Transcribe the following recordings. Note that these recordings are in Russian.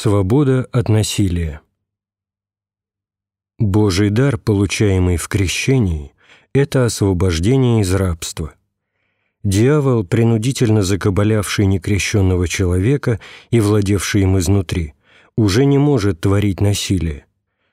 Свобода от насилия. Божий дар, получаемый в крещении, это освобождение из рабства. Дьявол, принудительно закабалявший некрещенного человека и владевший им изнутри, уже не может творить насилие.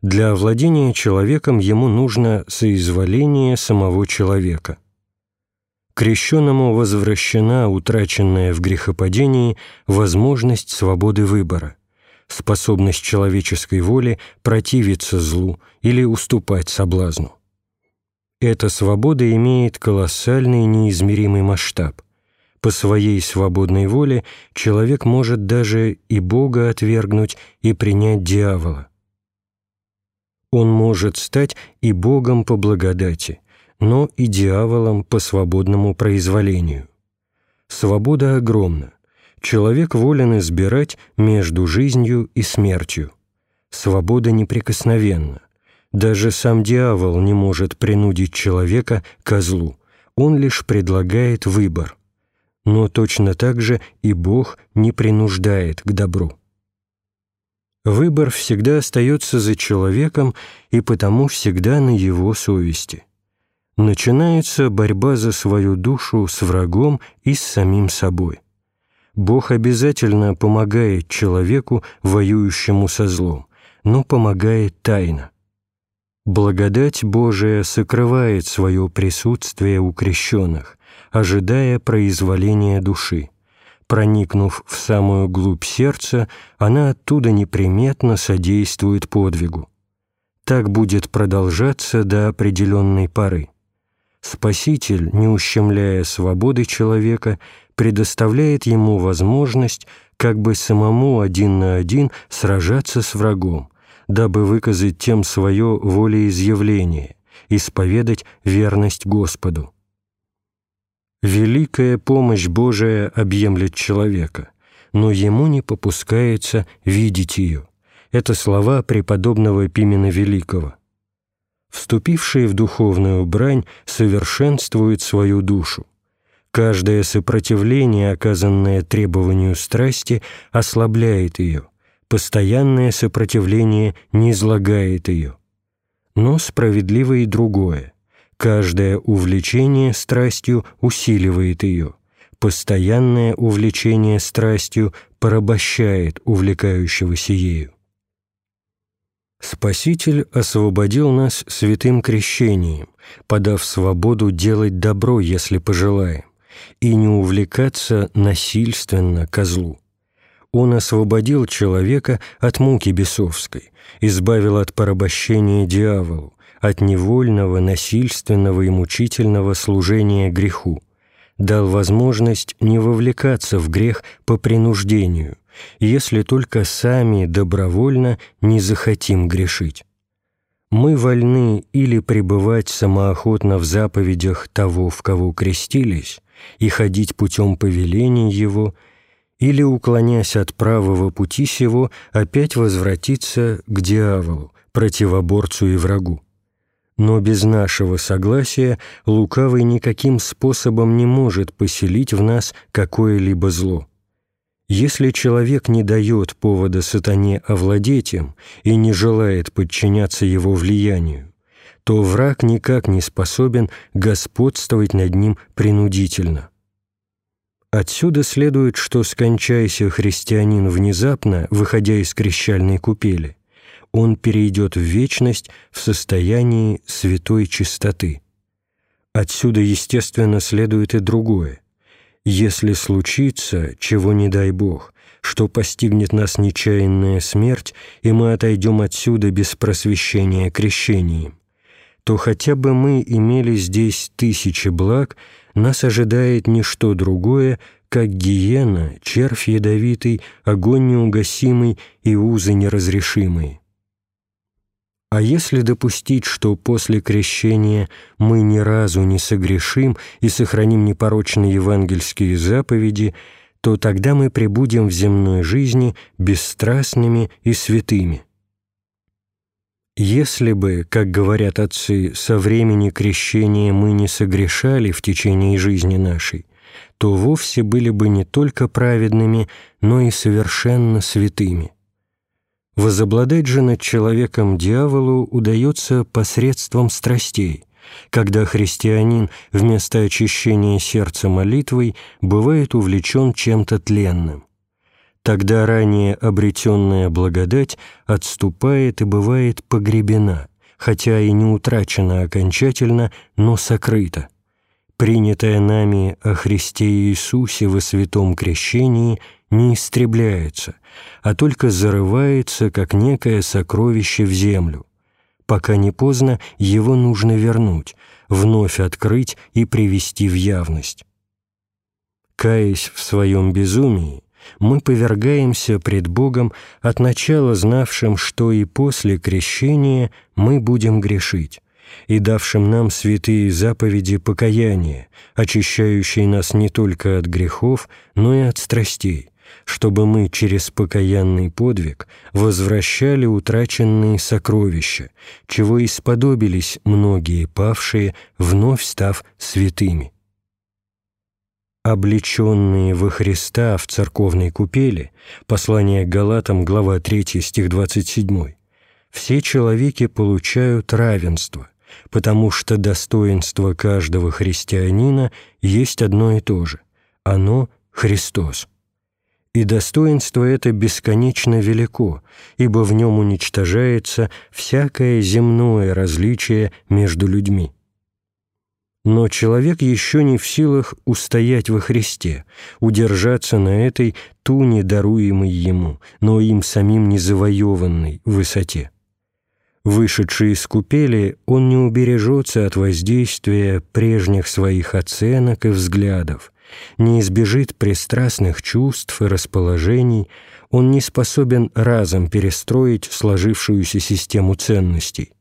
Для овладения человеком ему нужно соизволение самого человека – крещенному возвращена утраченная в грехопадении возможность свободы выбора, способность человеческой воли противиться злу или уступать соблазну. Эта свобода имеет колоссальный неизмеримый масштаб. По своей свободной воле человек может даже и Бога отвергнуть и принять дьявола. Он может стать и Богом по благодати – но и дьяволом по свободному произволению. Свобода огромна. Человек волен избирать между жизнью и смертью. Свобода неприкосновенна. Даже сам дьявол не может принудить человека к злу. Он лишь предлагает выбор. Но точно так же и Бог не принуждает к добру. Выбор всегда остается за человеком и потому всегда на его совести начинается борьба за свою душу с врагом и с самим собой. Бог обязательно помогает человеку, воюющему со злом, но помогает тайно. Благодать Божия сокрывает свое присутствие у крещенных, ожидая произволения души. Проникнув в самую глубь сердца, она оттуда неприметно содействует подвигу. Так будет продолжаться до определенной поры. Спаситель, не ущемляя свободы человека, предоставляет ему возможность как бы самому один на один сражаться с врагом, дабы выказать тем свое волеизъявление, исповедать верность Господу. Великая помощь Божия объемлет человека, но ему не попускается видеть ее. Это слова преподобного Пимена Великого – вступивший в духовную брань, совершенствует свою душу. Каждое сопротивление, оказанное требованию страсти, ослабляет ее, постоянное сопротивление не излагает ее. Но справедливо и другое. Каждое увлечение страстью усиливает ее, постоянное увлечение страстью порабощает увлекающегося ею. Спаситель освободил нас святым крещением, подав свободу делать добро, если пожелаем, и не увлекаться насильственно козлу. Он освободил человека от муки бесовской, избавил от порабощения дьяволу, от невольного, насильственного и мучительного служения греху, дал возможность не вовлекаться в грех по принуждению, если только сами добровольно не захотим грешить. Мы вольны или пребывать самоохотно в заповедях того, в кого крестились, и ходить путем повеления Его, или, уклонясь от правого пути сего, опять возвратиться к дьяволу, противоборцу и врагу. Но без нашего согласия лукавый никаким способом не может поселить в нас какое-либо зло. Если человек не дает повода сатане овладеть им и не желает подчиняться его влиянию, то враг никак не способен господствовать над ним принудительно. Отсюда следует, что, скончайся христианин внезапно, выходя из крещальной купели, он перейдет в вечность в состоянии святой чистоты. Отсюда, естественно, следует и другое – если случится, чего не дай Бог, что постигнет нас нечаянная смерть, и мы отойдем отсюда без просвещения крещением, то хотя бы мы имели здесь тысячи благ, нас ожидает не что другое, как гиена, червь ядовитый, огонь неугасимый и узы неразрешимые. А если допустить, что после крещения мы ни разу не согрешим и сохраним непорочные евангельские заповеди, то тогда мы пребудем в земной жизни бесстрастными и святыми. Если бы, как говорят отцы, со времени крещения мы не согрешали в течение жизни нашей, то вовсе были бы не только праведными, но и совершенно святыми. Возобладать же над человеком дьяволу удается посредством страстей, когда христианин вместо очищения сердца молитвой бывает увлечен чем-то тленным. Тогда ранее обретенная благодать отступает и бывает погребена, хотя и не утрачена окончательно, но сокрыта. Принятая нами о Христе Иисусе во святом крещении – не истребляется, а только зарывается, как некое сокровище в землю. Пока не поздно, его нужно вернуть, вновь открыть и привести в явность. Каясь в своем безумии, мы повергаемся пред Богом от начала знавшим, что и после крещения мы будем грешить, и давшим нам святые заповеди покаяния, очищающие нас не только от грехов, но и от страстей, чтобы мы через покаянный подвиг возвращали утраченные сокровища, чего исподобились многие павшие, вновь став святыми. Облеченные во Христа в церковной купели, послание к Галатам, глава 3, стих 27, все человеки получают равенство, потому что достоинство каждого христианина есть одно и то же – оно – Христос и достоинство это бесконечно велико, ибо в нем уничтожается всякое земное различие между людьми. Но человек еще не в силах устоять во Христе, удержаться на этой туне, даруемой ему, но им самим не завоеванной высоте. Вышедший из купели, он не убережется от воздействия прежних своих оценок и взглядов, не избежит пристрастных чувств и расположений, он не способен разом перестроить сложившуюся систему ценностей.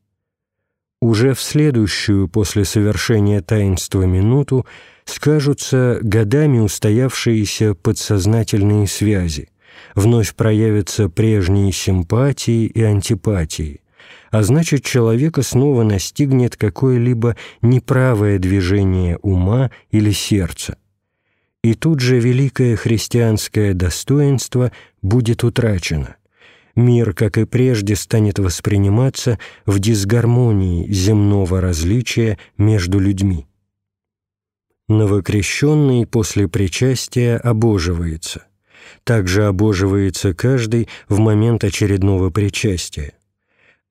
Уже в следующую после совершения таинства минуту скажутся годами устоявшиеся подсознательные связи, вновь проявятся прежние симпатии и антипатии, а значит, человека снова настигнет какое-либо неправое движение ума или сердца и тут же великое христианское достоинство будет утрачено. Мир, как и прежде, станет восприниматься в дисгармонии земного различия между людьми. Новокрещенный после причастия обоживается. Также обоживается каждый в момент очередного причастия.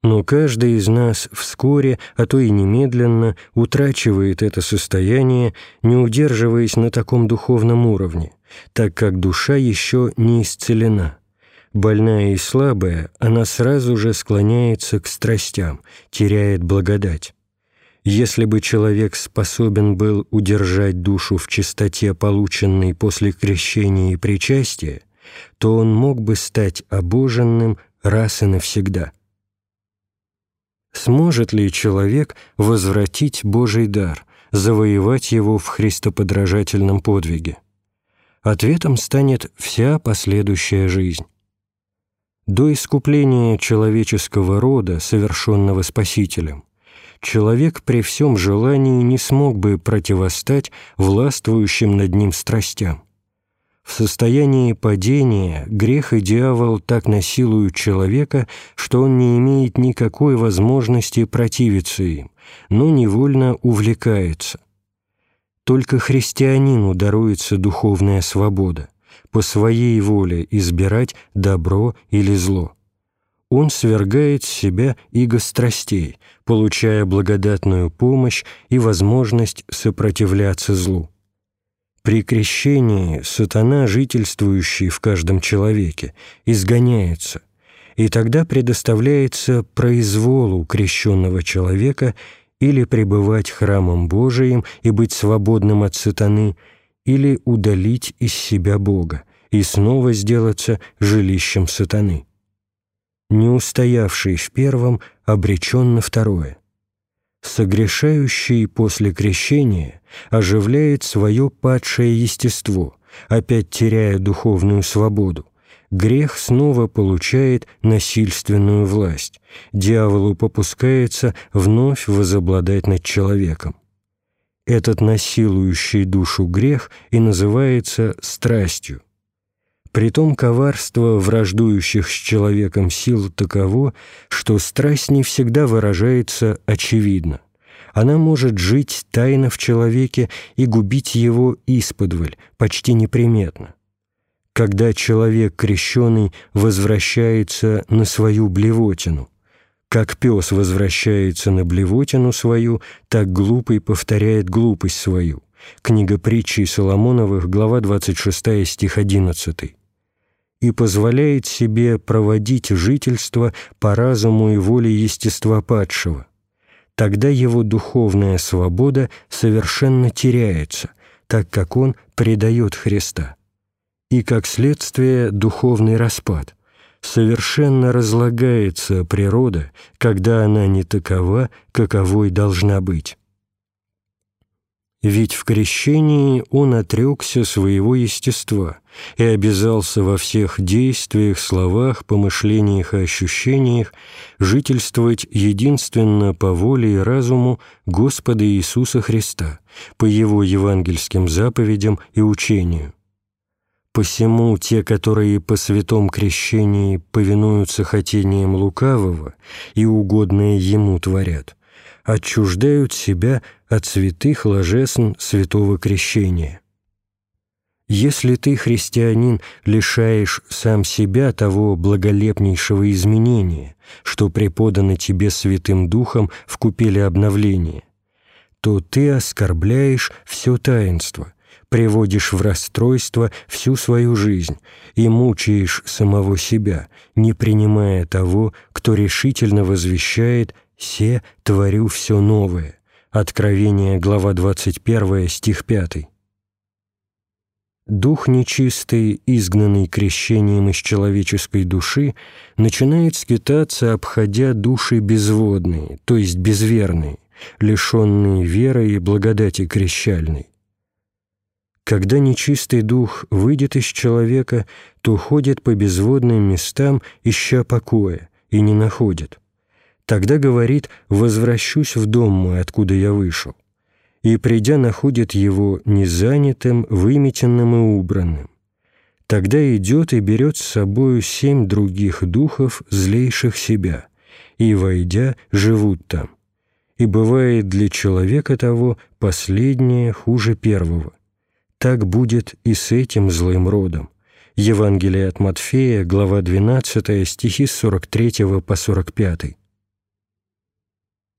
Но каждый из нас вскоре, а то и немедленно, утрачивает это состояние, не удерживаясь на таком духовном уровне, так как душа еще не исцелена. Больная и слабая, она сразу же склоняется к страстям, теряет благодать. Если бы человек способен был удержать душу в чистоте, полученной после крещения и причастия, то он мог бы стать обоженным раз и навсегда. Сможет ли человек возвратить Божий дар, завоевать его в христоподражательном подвиге? Ответом станет вся последующая жизнь. До искупления человеческого рода, совершенного Спасителем, человек при всем желании не смог бы противостать властвующим над ним страстям. В состоянии падения грех и дьявол так насилуют человека, что он не имеет никакой возможности противиться им, но невольно увлекается. Только христианину даруется духовная свобода, по своей воле избирать добро или зло. Он свергает с себя иго страстей, получая благодатную помощь и возможность сопротивляться злу. При крещении сатана, жительствующий в каждом человеке, изгоняется, и тогда предоставляется произволу крещенного человека или пребывать храмом Божиим и быть свободным от сатаны, или удалить из себя Бога и снова сделаться жилищем сатаны. Не устоявший в первом обречен на второе согрешающий после крещения оживляет свое падшее естество, опять теряя духовную свободу. Грех снова получает насильственную власть. Дьяволу попускается вновь возобладать над человеком. Этот насилующий душу грех и называется страстью. Притом коварство враждующих с человеком сил таково, что страсть не всегда выражается очевидно. Она может жить тайно в человеке и губить его исподволь, почти неприметно. Когда человек крещеный возвращается на свою блевотину, как пес возвращается на блевотину свою, так глупый повторяет глупость свою. Книга притчи Соломоновых, глава 26, стих 11 и позволяет себе проводить жительство по разуму и воле естества падшего. Тогда его духовная свобода совершенно теряется, так как он предает Христа. И, как следствие, духовный распад. Совершенно разлагается природа, когда она не такова, каковой должна быть. Ведь в крещении он отрекся своего естества и обязался во всех действиях, словах, помышлениях и ощущениях жительствовать единственно по воле и разуму Господа Иисуса Христа, по Его евангельским заповедям и учению. Посему те, которые по святом крещении повинуются хотениям лукавого и угодное Ему творят – отчуждают себя от святых ложесн святого крещения. Если ты, христианин, лишаешь сам себя того благолепнейшего изменения, что преподано тебе Святым Духом в купеле обновления, то ты оскорбляешь все таинство, приводишь в расстройство всю свою жизнь и мучаешь самого себя, не принимая того, кто решительно возвещает «Се творю все новое». Откровение, глава 21, стих 5. Дух нечистый, изгнанный крещением из человеческой души, начинает скитаться, обходя души безводные, то есть безверные, лишенные веры и благодати крещальной. Когда нечистый дух выйдет из человека, то ходит по безводным местам, ища покоя, и не находит. Тогда говорит «возвращусь в дом мой, откуда я вышел», и, придя, находит его незанятым, выметенным и убранным. Тогда идет и берет с собою семь других духов, злейших себя, и, войдя, живут там. И бывает для человека того последнее хуже первого. Так будет и с этим злым родом. Евангелие от Матфея, глава 12, стихи с 43 по 45.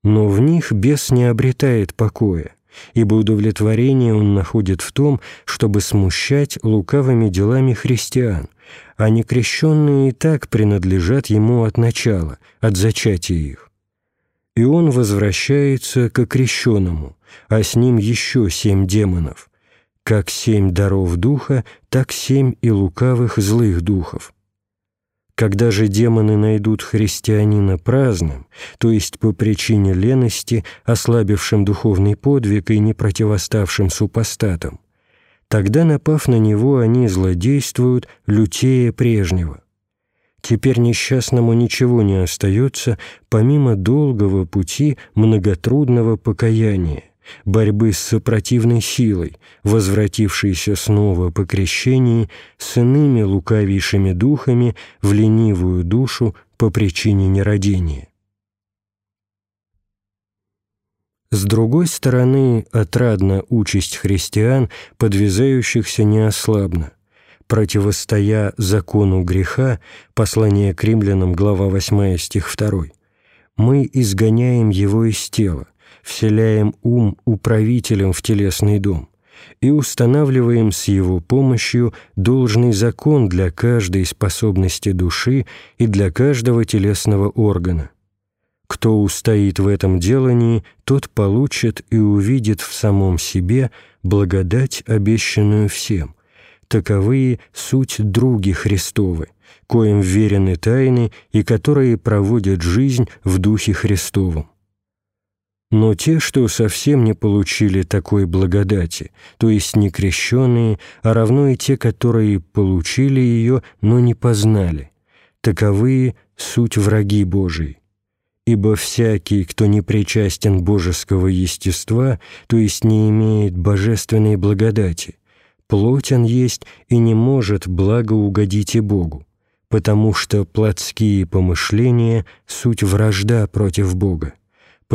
Но в них бес не обретает покоя, ибо удовлетворение он находит в том, чтобы смущать лукавыми делами христиан, а некрещенные и так принадлежат ему от начала, от зачатия их. И он возвращается к крещенному, а с ним еще семь демонов, как семь даров духа, так семь и лукавых злых духов. Когда же демоны найдут христианина праздным, то есть по причине лености, ослабившим духовный подвиг и не противоставшим супостатам, тогда, напав на него, они злодействуют лютее прежнего. Теперь несчастному ничего не остается, помимо долгого пути многотрудного покаяния, борьбы с сопротивной силой, возвратившейся снова по крещении с иными лукавейшими духами в ленивую душу по причине нерадения. С другой стороны, отрадна участь христиан, подвязающихся неослабно. Противостоя закону греха, послание к римлянам, глава 8, стих 2, мы изгоняем его из тела, вселяем ум управителем в телесный дом и устанавливаем с его помощью должный закон для каждой способности души и для каждого телесного органа. Кто устоит в этом делании, тот получит и увидит в самом себе благодать, обещанную всем. Таковые суть други Христовы, коим верены тайны и которые проводят жизнь в Духе Христовом. Но те, что совсем не получили такой благодати, то есть не крещенные, а равно и те, которые получили ее, но не познали, таковые — суть враги Божии. Ибо всякий, кто не причастен божеского естества, то есть не имеет божественной благодати, плотен есть и не может благо угодить и Богу, потому что плотские помышления — суть вражда против Бога,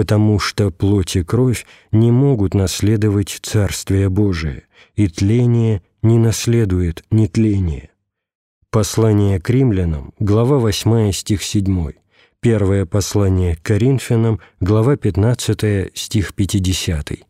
потому что плоть и кровь не могут наследовать Царствие Божие, и тление не наследует нетление. Послание к римлянам, глава 8, стих 7. Первое послание к Коринфянам, глава 15, стих 50.